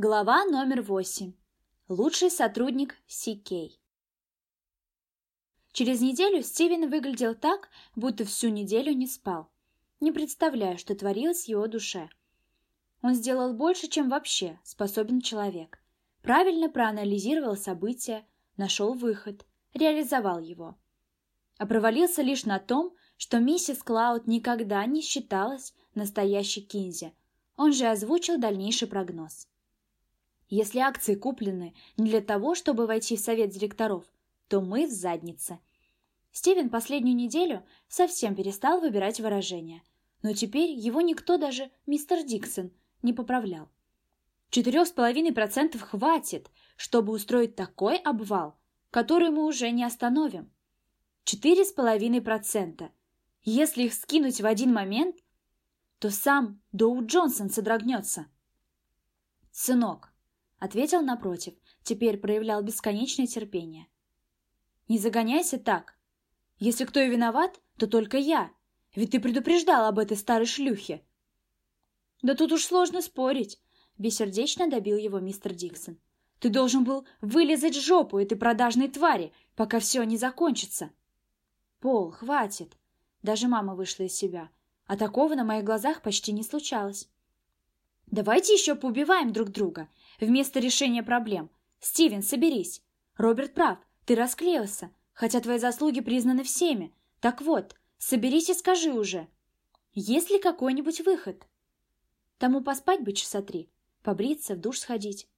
Глава номер восемь. Лучший сотрудник Си-Кей. Через неделю Стивен выглядел так, будто всю неделю не спал. Не представляю, что творилось в его душе. Он сделал больше, чем вообще способен человек. Правильно проанализировал события, нашел выход, реализовал его. А провалился лишь на том, что миссис Клауд никогда не считалась настоящей Кинзи. Он же озвучил дальнейший прогноз. Если акции куплены не для того, чтобы войти в совет директоров, то мы в заднице. Стивен последнюю неделю совсем перестал выбирать выражения, но теперь его никто, даже мистер Диксон, не поправлял. Четырех с половиной процентов хватит, чтобы устроить такой обвал, который мы уже не остановим. Четыре с половиной процента. Если их скинуть в один момент, то сам Доу Джонсон содрогнется. «Сынок, Ответил напротив, теперь проявлял бесконечное терпение. «Не загоняйся так. Если кто и виноват, то только я. Ведь ты предупреждал об этой старой шлюхе». «Да тут уж сложно спорить», — бессердечно добил его мистер Диксон. «Ты должен был вылезать жопу этой продажной твари, пока все не закончится». «Пол, хватит!» Даже мама вышла из себя, а такого на моих глазах почти не случалось. «Давайте еще поубиваем друг друга вместо решения проблем. Стивен, соберись. Роберт прав, ты расклеился, хотя твои заслуги признаны всеми. Так вот, соберись и скажи уже, есть ли какой-нибудь выход? Тому поспать бы часа три, побриться, в душ сходить.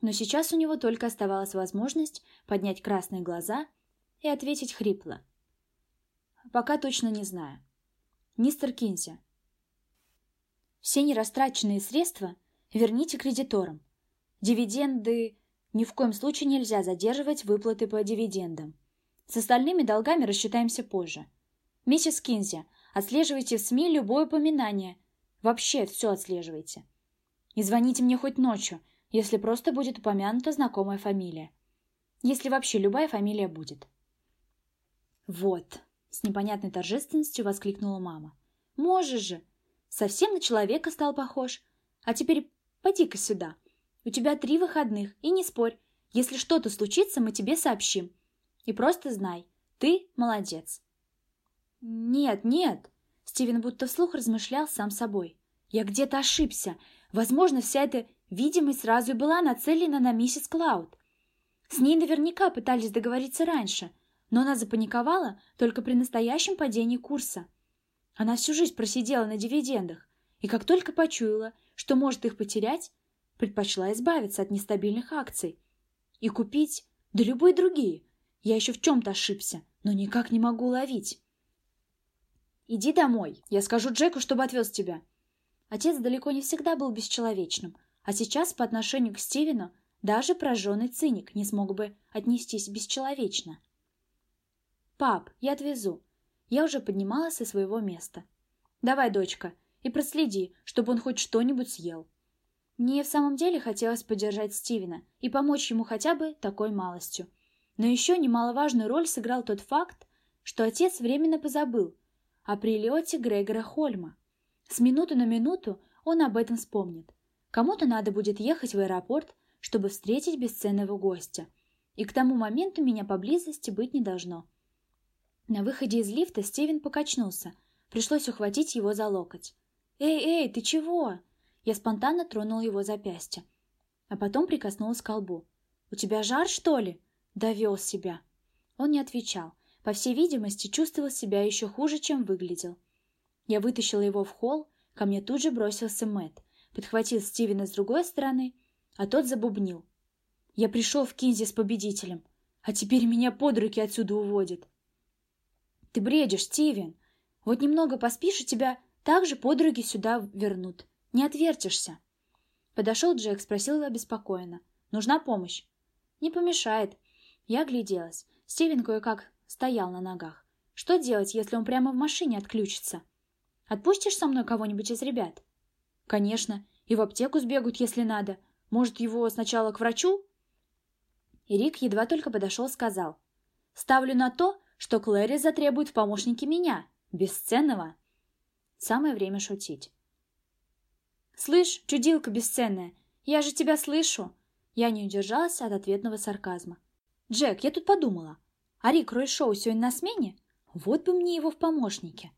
Но сейчас у него только оставалась возможность поднять красные глаза и ответить хрипло. Пока точно не знаю. Мистер Кинси, все нерастраченные средства верните кредиторам. Дивиденды ни в коем случае нельзя задерживать выплаты по дивидендам. С остальными долгами рассчитаемся позже. Миссис Кинзи, отслеживайте в СМИ любое упоминание. Вообще все отслеживайте. И звоните мне хоть ночью, если просто будет упомянута знакомая фамилия. Если вообще любая фамилия будет. «Вот!» — с непонятной торжественностью воскликнула мама. «Можешь же! Совсем на человека стал похож. А теперь поди-ка сюда. У тебя три выходных, и не спорь. Если что-то случится, мы тебе сообщим. И просто знай, ты молодец. Нет, нет. Стивен будто вслух размышлял сам собой. Я где-то ошибся. Возможно, вся эта видимость сразу и была нацелена на миссис Клауд. С ней наверняка пытались договориться раньше, но она запаниковала только при настоящем падении курса. Она всю жизнь просидела на дивидендах, и как только почуяла, что может их потерять, предпочла избавиться от нестабильных акций и купить, да любые другие. Я еще в чем-то ошибся, но никак не могу ловить. «Иди домой, я скажу Джеку, чтобы отвез тебя». Отец далеко не всегда был бесчеловечным, а сейчас по отношению к Стивену даже прожженный циник не смог бы отнестись бесчеловечно. «Пап, я отвезу. Я уже поднималась со своего места. «Давай, дочка, и проследи, чтобы он хоть что-нибудь съел». Мне в самом деле хотелось поддержать Стивена и помочь ему хотя бы такой малостью. Но еще немаловажную роль сыграл тот факт, что отец временно позабыл о прилете Грегора Хольма. С минуты на минуту он об этом вспомнит. Кому-то надо будет ехать в аэропорт, чтобы встретить бесценного гостя. И к тому моменту меня поблизости быть не должно. На выходе из лифта Стивен покачнулся. Пришлось ухватить его за локоть. «Эй, эй, ты чего?» Я спонтанно тронул его запястье. А потом прикоснулась к колбу. «У тебя жар, что ли?» Довел себя. Он не отвечал. По всей видимости, чувствовал себя еще хуже, чем выглядел. Я вытащила его в холл, ко мне тут же бросился Мэтт, подхватил Стивена с другой стороны, а тот забубнил. «Я пришел в Кинзи с победителем, а теперь меня под руки отсюда уводят. Ты бредишь, Стивен. Вот немного поспишь, и тебя также подруги сюда вернут. Не отвертишься. Подошел Джек, спросил обеспокоенно. Нужна помощь? Не помешает. Я огляделась. Стивен кое-как стоял на ногах. Что делать, если он прямо в машине отключится? Отпустишь со мной кого-нибудь из ребят? Конечно. И в аптеку сбегут, если надо. Может, его сначала к врачу? И Рик едва только подошел, сказал. Ставлю на то, что Клэри затребует в помощники меня, бесценного. Самое время шутить. «Слышь, чудилка бесценная, Я же тебя слышу!» Я не удержалась от ответного сарказма. «Джек, я тут подумала. А Рик Рой-Шоу сегодня на смене? Вот бы мне его в помощнике!»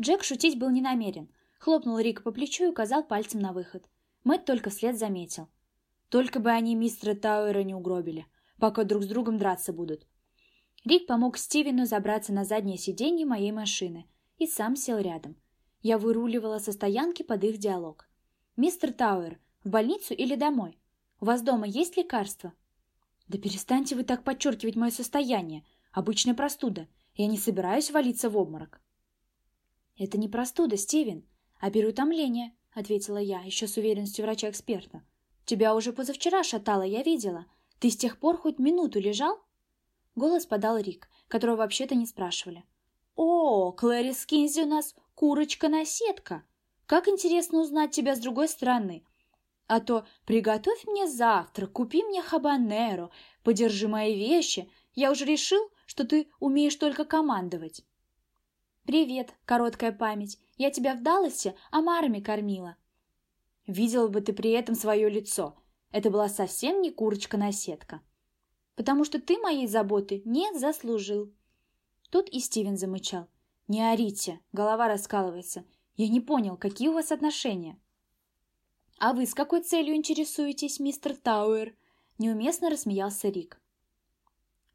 Джек шутить был не намерен. Хлопнул Рика по плечу и указал пальцем на выход. Мэтт только вслед заметил. «Только бы они мистера Тауэра не угробили, пока друг с другом драться будут». Рик помог Стивену забраться на заднее сиденье моей машины и сам сел рядом. Я выруливала со стоянки под их диалог. «Мистер Тауэр, в больницу или домой? У вас дома есть лекарства?» «Да перестаньте вы так подчеркивать мое состояние. Обычная простуда. Я не собираюсь валиться в обморок». «Это не простуда, Стивен, а переутомление», — ответила я, еще с уверенностью врача-эксперта. «Тебя уже позавчера шатало, я видела. Ты с тех пор хоть минуту лежал?» Голос подал Рик, которого вообще-то не спрашивали. «О, Клэрис Кинзи у нас курочка-наседка! Как интересно узнать тебя с другой стороны. А то приготовь мне завтрак, купи мне хабанеро, подержи мои вещи. Я уже решил, что ты умеешь только командовать. Привет, короткая память. Я тебя в Далласе омарами кормила. Видела бы ты при этом свое лицо. Это была совсем не курочка-наседка. Потому что ты моей заботы не заслужил. Тут и Стивен замычал. Не орите, голова раскалывается. Я не понял, какие у вас отношения. «А вы с какой целью интересуетесь, мистер Тауэр?» Неуместно рассмеялся Рик.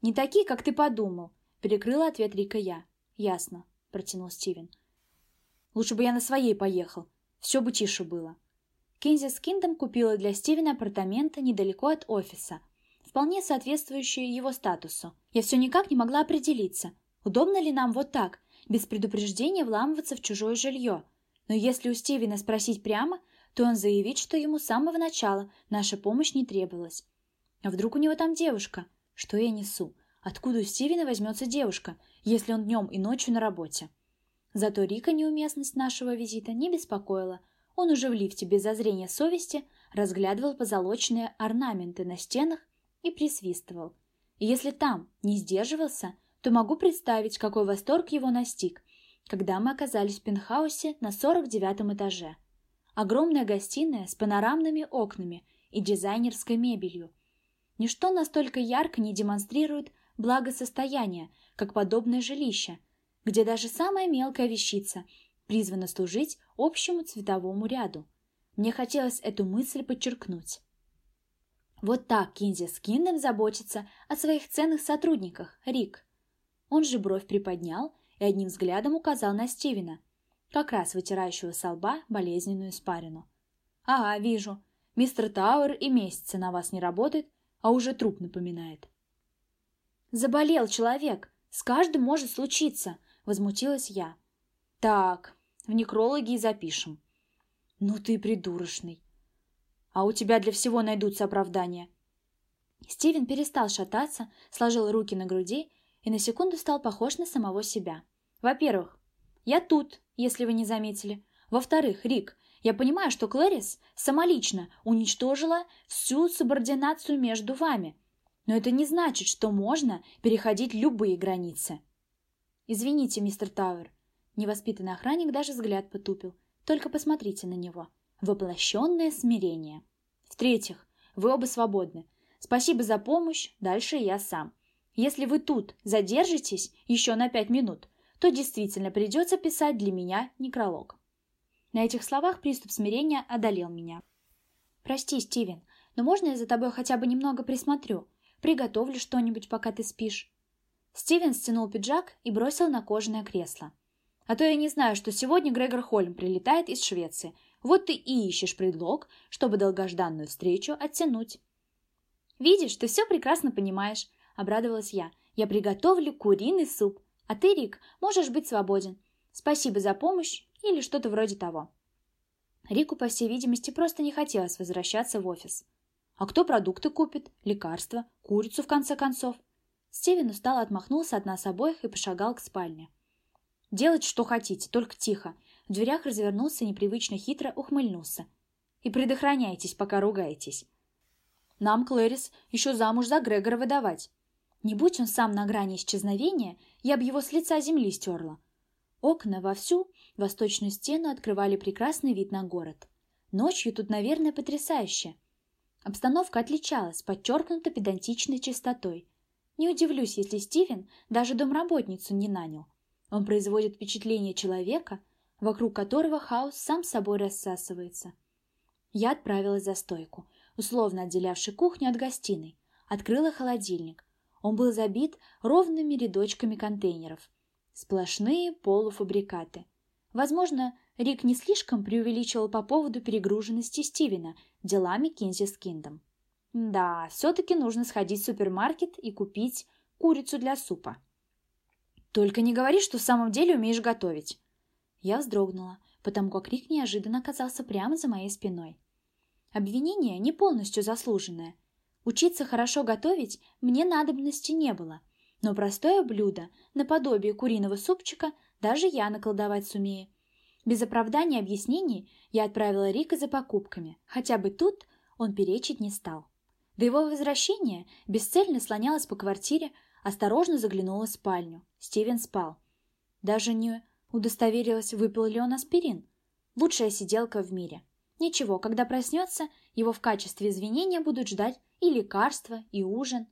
«Не такие, как ты подумал», — перекрыла ответ Рика я. «Ясно», — протянул Стивен. «Лучше бы я на своей поехал. Все бы тише было». Кензи с Киндом купила для Стивена апартаменты недалеко от офиса, вполне соответствующие его статусу. Я все никак не могла определиться, удобно ли нам вот так, без предупреждения вламываться в чужое жилье. Но если у Стивена спросить прямо, то он заявит, что ему с самого начала наша помощь не требовалась. А вдруг у него там девушка? Что я несу? Откуда у Стивена возьмется девушка, если он днем и ночью на работе? Зато Рика неуместность нашего визита не беспокоила. Он уже в лифте без зазрения совести разглядывал позолоченные орнаменты на стенах и присвистывал. И если там не сдерживался, то могу представить, какой восторг его настиг, когда мы оказались в пентхаусе на 49 этаже. Огромная гостиная с панорамными окнами и дизайнерской мебелью. Ничто настолько ярко не демонстрирует благосостояние, как подобное жилище, где даже самая мелкая вещица призвана служить общему цветовому ряду. Мне хотелось эту мысль подчеркнуть. Вот так Кинзи с Киндом заботится о своих ценных сотрудниках, Рик. Он же бровь приподнял и одним взглядом указал на Стивена – как раз вытирающего со лба болезненную испарину. «Ага, вижу. Мистер Тауэр и месяца на вас не работает, а уже труп напоминает». «Заболел человек. С каждым может случиться», — возмутилась я. «Так, в некрологи и запишем». «Ну ты придурочный. А у тебя для всего найдутся оправдания». Стивен перестал шататься, сложил руки на груди и на секунду стал похож на самого себя. «Во-первых, я тут, если вы не заметили. Во-вторых, Рик, я понимаю, что Клэрис самолично уничтожила всю субординацию между вами. Но это не значит, что можно переходить любые границы. Извините, мистер Тауэр. Невоспитанный охранник даже взгляд потупил. Только посмотрите на него. Воплощенное смирение. В-третьих, вы оба свободны. Спасибо за помощь, дальше я сам. Если вы тут задержитесь еще на пять минут, то действительно придется писать для меня некролог. На этих словах приступ смирения одолел меня. «Прости, Стивен, но можно я за тобой хотя бы немного присмотрю? Приготовлю что-нибудь, пока ты спишь?» Стивен стянул пиджак и бросил на кожаное кресло. «А то я не знаю, что сегодня Грегор Холм прилетает из Швеции. Вот ты и ищешь предлог, чтобы долгожданную встречу оттянуть». «Видишь, ты все прекрасно понимаешь», — обрадовалась я. «Я приготовлю куриный суп. А ты, Рик, можешь быть свободен. Спасибо за помощь или что-то вроде того. Рику, по всей видимости, просто не хотелось возвращаться в офис. А кто продукты купит? Лекарства? Курицу, в конце концов? Стивен устало отмахнулся от нас обоих и пошагал к спальне. «Делайте, что хотите, только тихо». В дверях развернулся непривычно хитро ухмыльнулся. «И предохраняйтесь, пока ругаетесь. Нам, Клэрис, еще замуж за Грегора выдавать. Не будь он сам на грани исчезновения, я бы его с лица земли стерла. Окна во всю восточную стену открывали прекрасный вид на город. Ночью тут, наверное, потрясающе. Обстановка отличалась подчеркнуто педантичной чистотой. Не удивлюсь, если Стивен даже домработницу не нанял. Он производит впечатление человека, вокруг которого хаос сам собой рассасывается. Я отправилась за стойку, условно отделявший кухню от гостиной, открыла холодильник. Он был забит ровными рядочками контейнеров. Сплошные полуфабрикаты. Возможно, Рик не слишком преувеличивал по поводу перегруженности Стивена делами Кинзи с Киндом. Да, все-таки нужно сходить в супермаркет и купить курицу для супа. Только не говори, что в самом деле умеешь готовить. Я вздрогнула, потому как Рик неожиданно оказался прямо за моей спиной. Обвинение не полностью заслуженное. Учиться хорошо готовить мне надобности не было, но простое блюдо, наподобие куриного супчика, даже я наколдовать сумею. Без оправдания объяснений я отправила Рика за покупками, хотя бы тут он перечить не стал. До его возвращения бесцельно слонялась по квартире, осторожно заглянула в спальню. Стивен спал. Даже не удостоверилась, выпил ли он аспирин. Лучшая сиделка в мире. Ничего, когда проснется, его в качестве извинения будут ждать и лекарства, и ужин.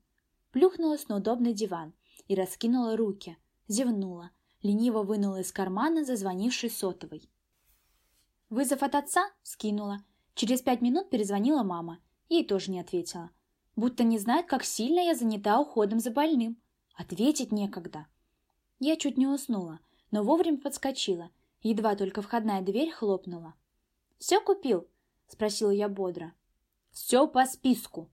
Плюхнулась на удобный диван и раскинула руки, зевнула, лениво вынула из кармана зазвонивший сотовый. Вызов от отца скинула. Через пять минут перезвонила мама. Ей тоже не ответила. Будто не знает, как сильно я занята уходом за больным. Ответить некогда. Я чуть не уснула, но вовремя подскочила. Едва только входная дверь хлопнула. «Все купил?» – спросила я бодро. «Все по списку».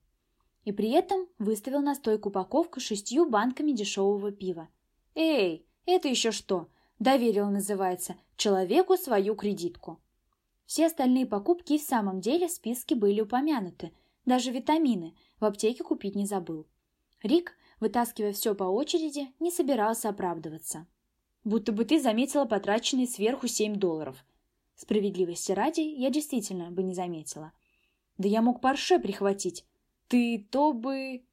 И при этом выставил на стойку упаковку шестью банками дешевого пива. «Эй, это еще что? Доверил, называется, человеку свою кредитку. Все остальные покупки в самом деле в списке были упомянуты. Даже витамины в аптеке купить не забыл. Рик, вытаскивая все по очереди, не собирался оправдываться. «Будто бы ты заметила потраченные сверху семь долларов». Справедливости ради, я действительно бы не заметила. «Да я мог парше прихватить. Ты то бы...»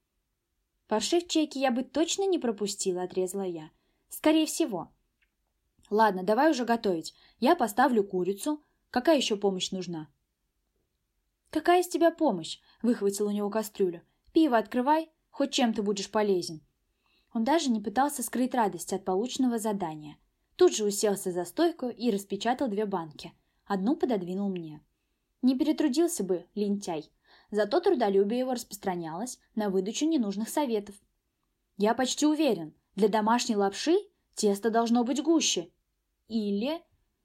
«Парше в чеке я бы точно не пропустила», — отрезала я. Скорее всего. Ладно, давай уже готовить. Я поставлю курицу. Какая еще помощь нужна? Какая из тебя помощь? Выхватил у него кастрюлю. Пиво открывай, хоть чем ты будешь полезен. Он даже не пытался скрыть радость от полученного задания. Тут же уселся за стойку и распечатал две банки. Одну пододвинул мне. Не перетрудился бы, лентяй. Зато трудолюбие его распространялось на выдачу ненужных советов. Я почти уверен, для домашней лапши тесто должно быть гуще. Или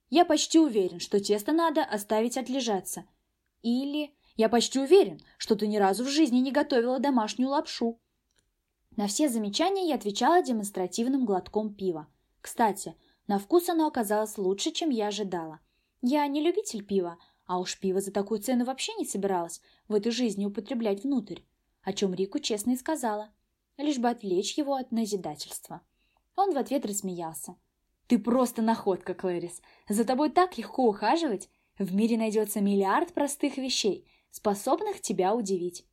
я почти уверен, что тесто надо оставить отлежаться. Или я почти уверен, что ты ни разу в жизни не готовила домашнюю лапшу. На все замечания я отвечала демонстративным глотком пива. Кстати, на вкус оно оказалось лучше, чем я ожидала. Я не любитель пива, а уж пиво за такую цену вообще не собиралась в этой жизни употреблять внутрь, о чем Рику честно и сказала лишь бы отвлечь его от назидательства. Он в ответ рассмеялся. «Ты просто находка, Клэрис. За тобой так легко ухаживать. В мире найдется миллиард простых вещей, способных тебя удивить».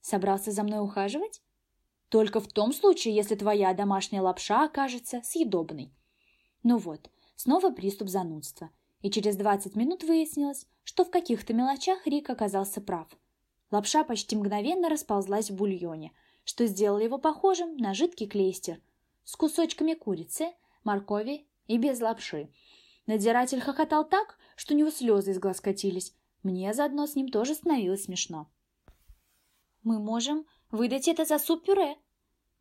«Собрался за мной ухаживать?» «Только в том случае, если твоя домашняя лапша окажется съедобной». Ну вот, снова приступ занудства. И через 20 минут выяснилось, что в каких-то мелочах Рик оказался прав. Лапша почти мгновенно расползлась в бульоне – что сделало его похожим на жидкий клейстер с кусочками курицы, моркови и без лапши. Надзиратель хохотал так, что у него слезы из глаз катились. Мне заодно с ним тоже становилось смешно. «Мы можем выдать это за суп-пюре?»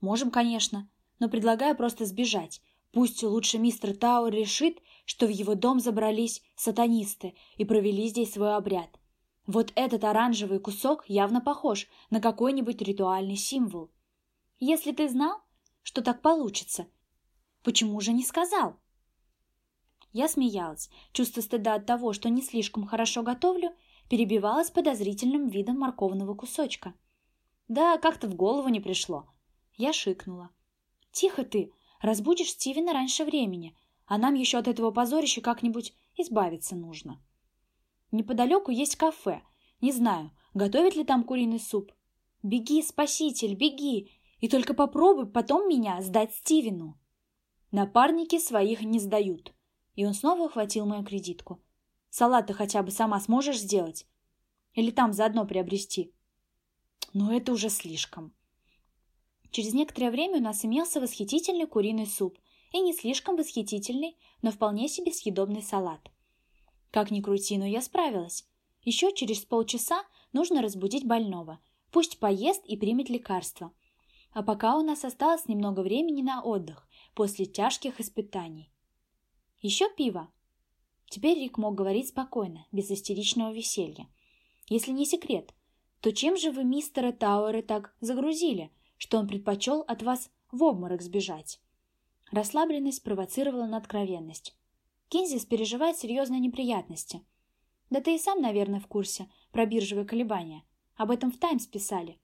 «Можем, конечно, но предлагаю просто сбежать. Пусть лучше мистер Тауэр решит, что в его дом забрались сатанисты и провели здесь свой обряд. Вот этот оранжевый кусок явно похож на какой-нибудь ритуальный символ. Если ты знал, что так получится, почему же не сказал? Я смеялась. Чувство стыда от того, что не слишком хорошо готовлю, перебивалось подозрительным видом морковного кусочка. Да, как-то в голову не пришло. Я шикнула. «Тихо ты! Разбудишь Стивена раньше времени, а нам еще от этого позорища как-нибудь избавиться нужно». Неподалеку есть кафе. Не знаю, готовят ли там куриный суп. Беги, спаситель, беги! И только попробуй потом меня сдать Стивену. Напарники своих не сдают. И он снова ухватил мою кредитку. Салат ты хотя бы сама сможешь сделать? Или там заодно приобрести? Но это уже слишком. Через некоторое время у нас имелся восхитительный куриный суп и не слишком восхитительный, но вполне себе съедобный салат. Как ни крути, но я справилась. Еще через полчаса нужно разбудить больного. Пусть поест и примет лекарство. А пока у нас осталось немного времени на отдых после тяжких испытаний. Еще пиво. Теперь Рик мог говорить спокойно, без истеричного веселья. Если не секрет, то чем же вы мистера Тауэра так загрузили, что он предпочел от вас в обморок сбежать? Расслабленность провоцировала на откровенность. Кинзис переживает серьезные неприятности. Да ты и сам, наверное, в курсе про биржевые колебания. Об этом в «Таймс» писали.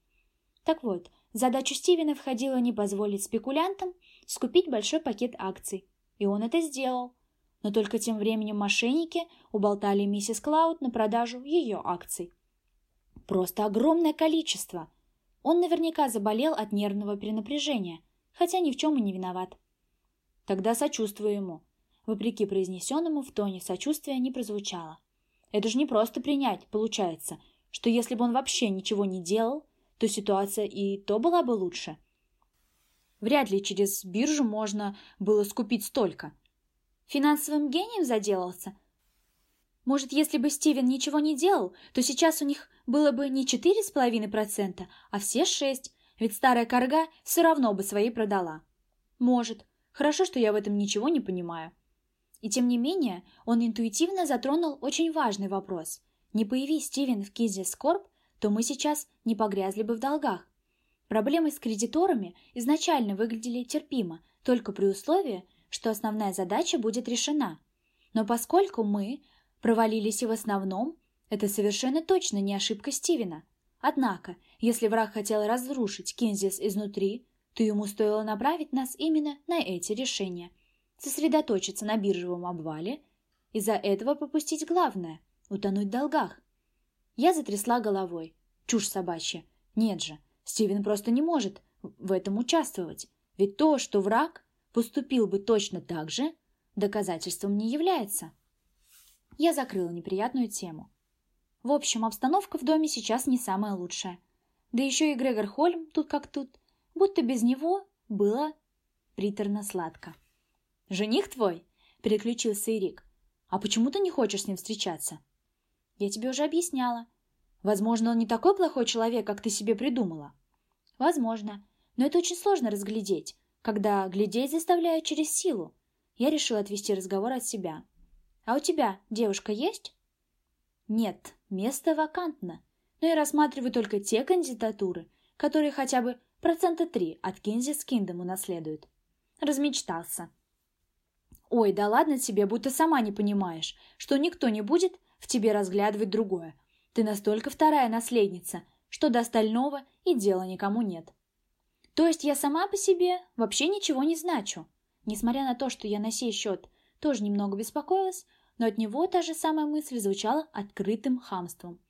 Так вот, задачу Стивена входило не позволить спекулянтам скупить большой пакет акций. И он это сделал. Но только тем временем мошенники уболтали миссис Клауд на продажу ее акций. Просто огромное количество. Он наверняка заболел от нервного перенапряжения, хотя ни в чем и не виноват. Тогда сочувствую ему. Вопреки произнесенному в тоне сочувствия не прозвучало. Это же не просто принять, получается, что если бы он вообще ничего не делал, то ситуация и то была бы лучше. Вряд ли через биржу можно было скупить столько. Финансовым гением заделался? Может, если бы Стивен ничего не делал, то сейчас у них было бы не 4,5%, а все 6%, ведь старая корга все равно бы свои продала. Может. Хорошо, что я в этом ничего не понимаю. И тем не менее, он интуитивно затронул очень важный вопрос. Не появись Стивен в Кизе Скорб, то мы сейчас не погрязли бы в долгах. Проблемы с кредиторами изначально выглядели терпимо, только при условии, что основная задача будет решена. Но поскольку мы провалились и в основном, это совершенно точно не ошибка Стивена. Однако, если враг хотел разрушить Кинзис изнутри, то ему стоило направить нас именно на эти решения. Сосредоточиться на биржевом обвале, из-за этого попустить главное – утонуть в долгах. Я затрясла головой. Чушь собачья. Нет же, Стивен просто не может в этом участвовать. Ведь то, что враг поступил бы точно так же, доказательством не является. Я закрыла неприятную тему. В общем, обстановка в доме сейчас не самая лучшая. Да еще и Грегор Хольм тут как тут будто без него было приторно-сладко. «Жених твой?» – переключился Ирик. «А почему ты не хочешь с ним встречаться?» «Я тебе уже объясняла. Возможно, он не такой плохой человек, как ты себе придумала». «Возможно. Но это очень сложно разглядеть, когда глядеть заставляют через силу. Я решила отвести разговор от себя. А у тебя девушка есть?» «Нет, место вакантно. Но я рассматриваю только те кандидатуры, которые хотя бы Процента три от Кинзи с Киндом унаследует. Размечтался. Ой, да ладно тебе, будто сама не понимаешь, что никто не будет в тебе разглядывать другое. Ты настолько вторая наследница, что до остального и дела никому нет. То есть я сама по себе вообще ничего не значу. Несмотря на то, что я на сей счет тоже немного беспокоилась, но от него та же самая мысль звучала открытым хамством.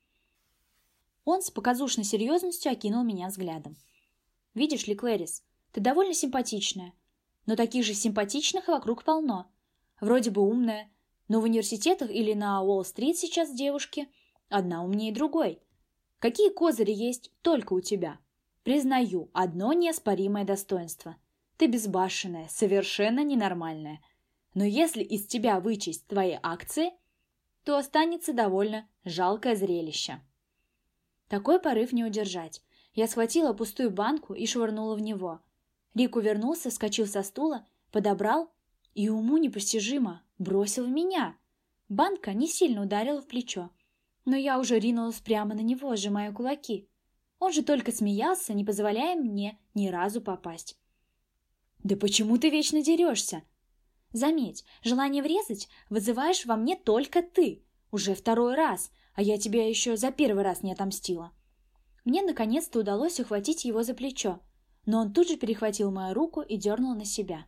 Он с показушной серьезностью окинул меня взглядом. Видишь ли, Клэрис, ты довольно симпатичная. Но таких же симпатичных вокруг полно. Вроде бы умная, но в университетах или на Уолл-стрит сейчас девушки одна умнее другой. Какие козыри есть только у тебя? Признаю, одно неоспоримое достоинство. Ты безбашенная, совершенно ненормальная. Но если из тебя вычесть твои акции, то останется довольно жалкое зрелище. Такой порыв не удержать. Я схватила пустую банку и швырнула в него. Рик увернулся, вскочил со стула, подобрал и уму непостижимо бросил в меня. Банка не сильно ударила в плечо, но я уже ринулась прямо на него, сжимая кулаки. Он же только смеялся, не позволяя мне ни разу попасть. «Да почему ты вечно дерешься?» «Заметь, желание врезать вызываешь во мне только ты. Уже второй раз, а я тебя еще за первый раз не отомстила». Мне наконец-то удалось ухватить его за плечо, но он тут же перехватил мою руку и дернул на себя.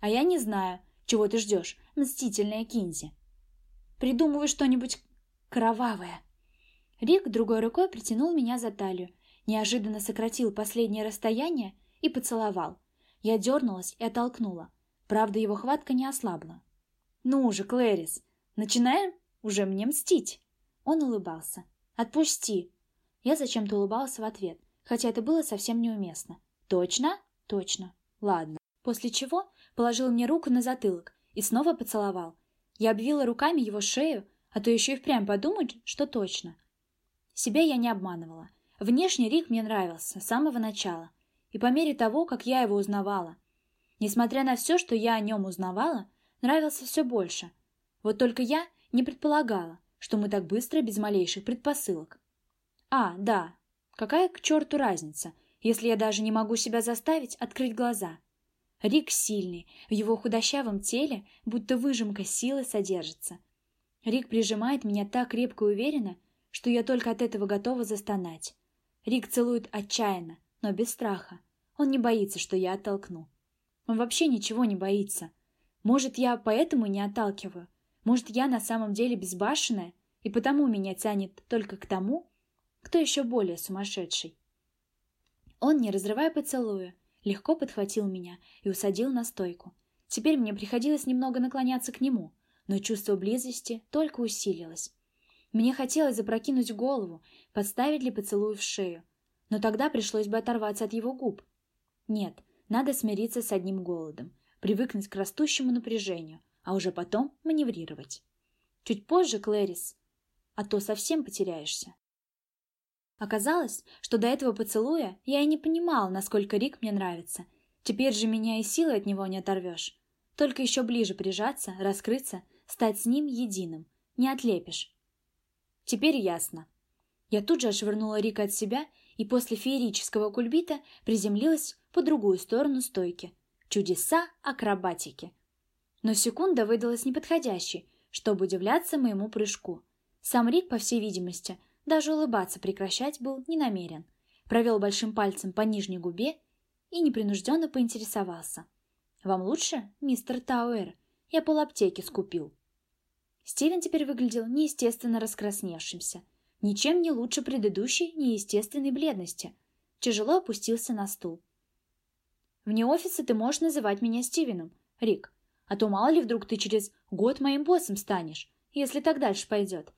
«А я не знаю, чего ты ждешь, мстительная Кинзи. Придумывай что-нибудь кровавое». Рик другой рукой притянул меня за талию, неожиданно сократил последнее расстояние и поцеловал. Я дернулась и оттолкнула. Правда, его хватка не ослабла. «Ну же, Клэрис, начинаем уже мне мстить?» Он улыбался. «Отпусти!» Я зачем-то улыбался в ответ, хотя это было совсем неуместно. «Точно?» «Точно. Ладно». После чего положил мне руку на затылок и снова поцеловал. Я обвила руками его шею, а то еще и впрямь подумать, что точно. Себя я не обманывала. Внешне Рик мне нравился с самого начала, и по мере того, как я его узнавала. Несмотря на все, что я о нем узнавала, нравился все больше. Вот только я не предполагала, что мы так быстро, без малейших предпосылок. А, да, какая к черту разница, если я даже не могу себя заставить открыть глаза? Рик сильный, в его худощавом теле будто выжимка силы содержится. Рик прижимает меня так крепко и уверенно, что я только от этого готова застонать. Рик целует отчаянно, но без страха. Он не боится, что я оттолкну. Он вообще ничего не боится. Может, я поэтому не отталкиваю? Может, я на самом деле безбашенная, и потому меня тянет только к тому, кто еще более сумасшедший? Он, не разрывая поцелуя, легко подхватил меня и усадил на стойку. Теперь мне приходилось немного наклоняться к нему, но чувство близости только усилилось. Мне хотелось запрокинуть голову, подставить ли поцелуй в шею, но тогда пришлось бы оторваться от его губ. Нет, надо смириться с одним голодом, привыкнуть к растущему напряжению, а уже потом маневрировать. Чуть позже, Клэрис, а то совсем потеряешься. Оказалось, что до этого поцелуя я и не понимала, насколько Рик мне нравится. Теперь же меня и силы от него не оторвешь. Только еще ближе прижаться, раскрыться, стать с ним единым. Не отлепишь. Теперь ясно. Я тут же отшвырнула Рика от себя и после феерического кульбита приземлилась по другую сторону стойки. Чудеса акробатики. Но секунда выдалась неподходящей, чтобы удивляться моему прыжку. Сам Рик, по всей видимости, даже улыбаться прекращать был не намерен. Провел большим пальцем по нижней губе и непринужденно поинтересовался. «Вам лучше, мистер Тауэр? Я полаптеки скупил». Стивен теперь выглядел неестественно раскрасневшимся, ничем не лучше предыдущей неестественной бледности. Тяжело опустился на стул. «Вне офиса ты можешь называть меня Стивеном, Рик, а то мало ли вдруг ты через год моим боссом станешь, если так дальше пойдет».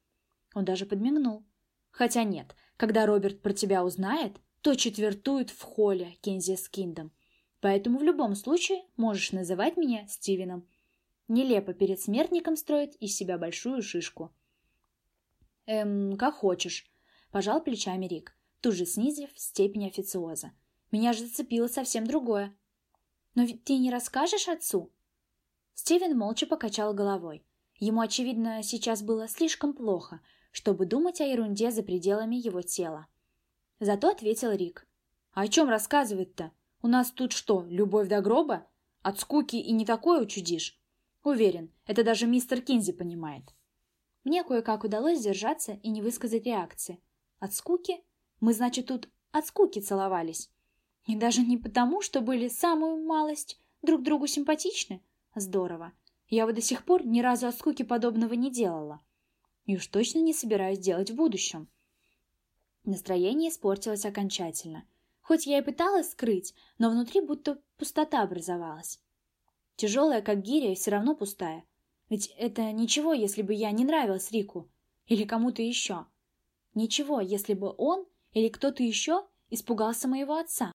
Он даже подмигнул. «Хотя нет, когда Роберт про тебя узнает, то четвертует в холле Кензи Скиндом. Поэтому в любом случае можешь называть меня Стивеном. Нелепо перед смертником строить из себя большую шишку. «Эм, как хочешь», — пожал плечами Рик, тут же снизив степень официоза. «Меня же зацепило совсем другое». «Но ведь ты не расскажешь отцу?» Стивен молча покачал головой. Ему, очевидно, сейчас было слишком плохо, чтобы думать о ерунде за пределами его тела. Зато ответил Рик. «А о чем рассказывать-то? У нас тут что, любовь до гроба? От скуки и не такое учудишь. Уверен, это даже мистер Кинзи понимает. Мне кое-как удалось сдержаться и не высказать реакции. От скуки? Мы, значит, тут от скуки целовались. И даже не потому, что были самую малость друг другу симпатичны. Здорово. Я вот до сих пор ни разу от скуки подобного не делала. И уж точно не собираюсь делать в будущем. Настроение испортилось окончательно. Хоть я и пыталась скрыть, но внутри будто пустота образовалась. Тяжелая, как гиря, и все равно пустая. Ведь это ничего, если бы я не нравилась Рику или кому-то еще. Ничего, если бы он или кто-то еще испугался моего отца.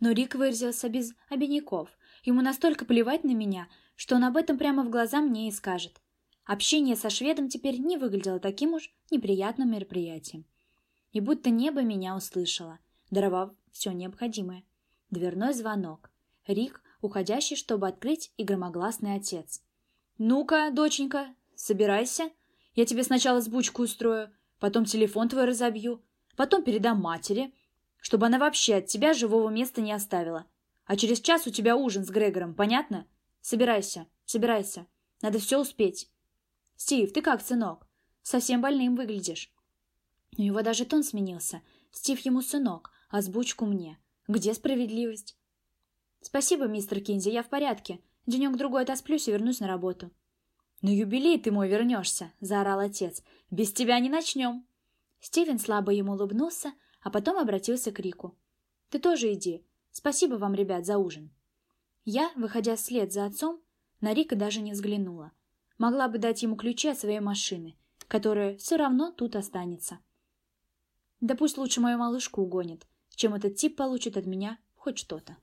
Но Рик выразился без обиняков. Ему настолько плевать на меня, что он об этом прямо в глаза мне и скажет. Общение со шведом теперь не выглядело таким уж неприятным мероприятием. И будто небо меня услышало, даровав все необходимое. Дверной звонок. Рик уходящий, чтобы открыть, и громогласный отец. «Ну-ка, доченька, собирайся. Я тебе сначала сбучку устрою, потом телефон твой разобью, потом передам матери, чтобы она вообще от тебя живого места не оставила. А через час у тебя ужин с Грегором, понятно? Собирайся, собирайся. Надо все успеть. Стив, ты как, сынок? Совсем больным выглядишь. У него даже тон сменился. Стив ему сынок, а сбучку мне. Где справедливость? «Спасибо, мистер Кинзи, я в порядке. Денек-другой отосплюсь и вернусь на работу». «На юбилей ты мой вернешься», — заорал отец. «Без тебя не начнем». Стивен слабо ему улыбнулся, а потом обратился к Рику. «Ты тоже иди. Спасибо вам, ребят, за ужин». Я, выходя вслед за отцом, на Рика даже не взглянула. могла бы дать ему ключи от своей машины, которая все равно тут останется. Да пусть лучше мою малышку угонит, чем этот тип получит от меня хоть что-то.